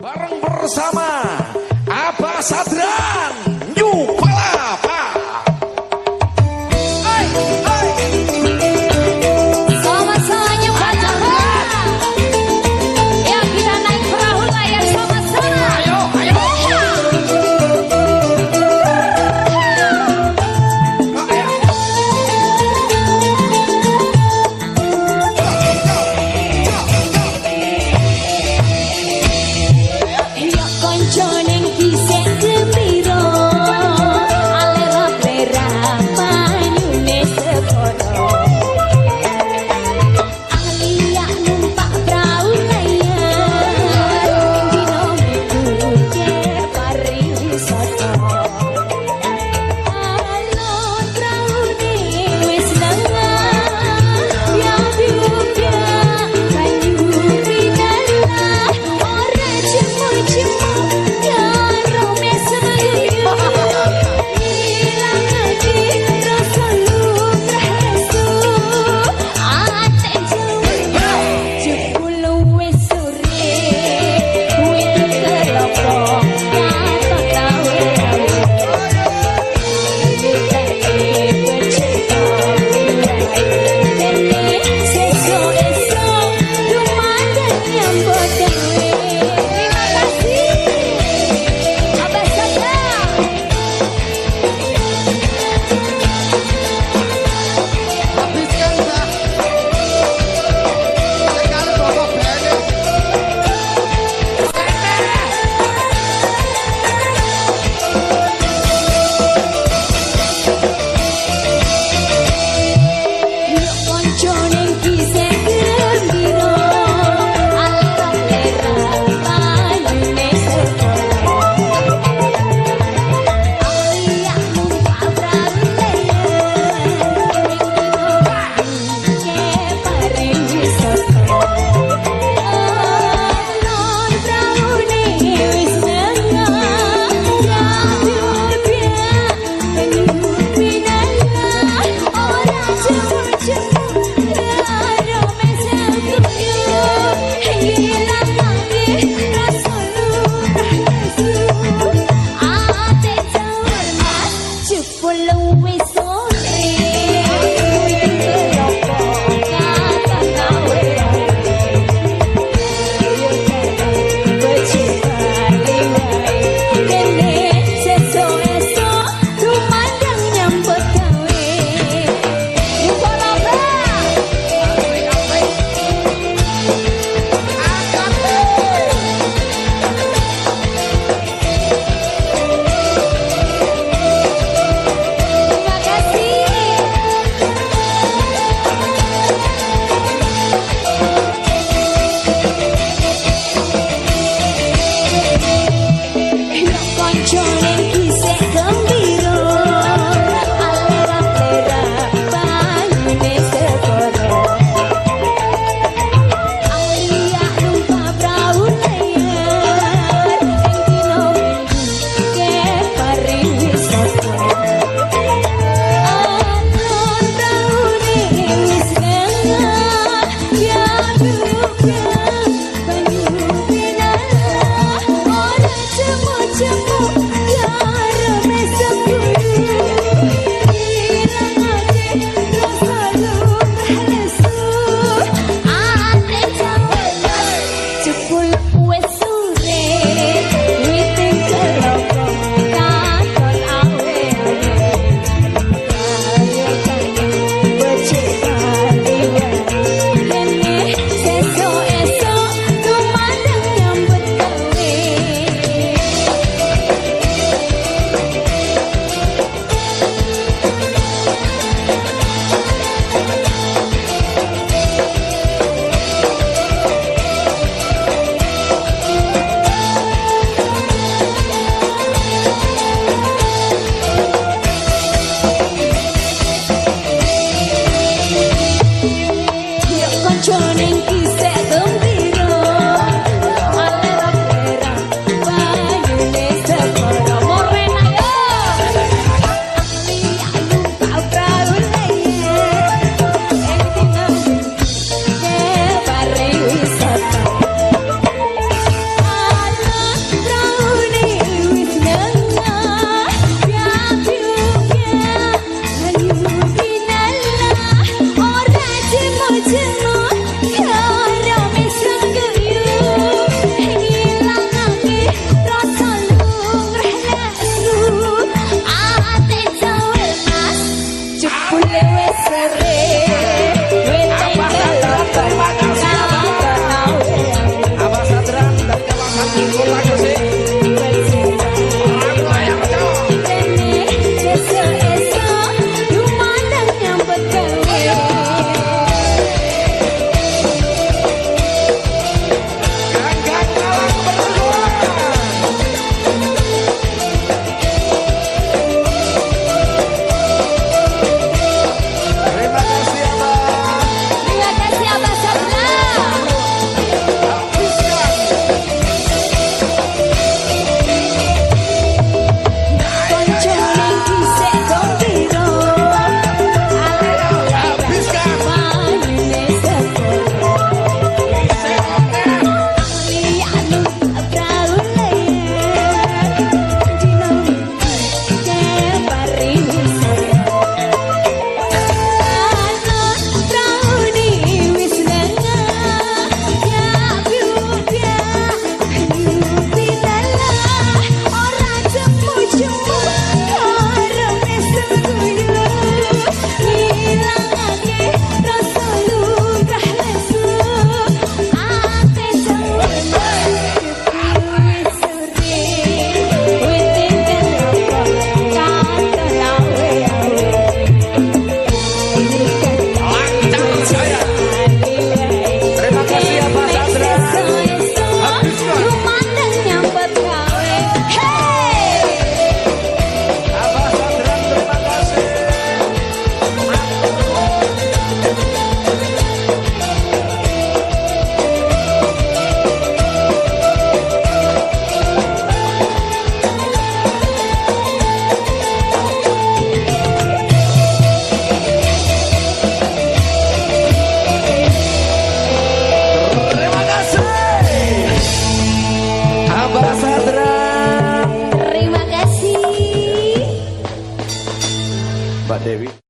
Bareng bersama Abah Sadran Devi.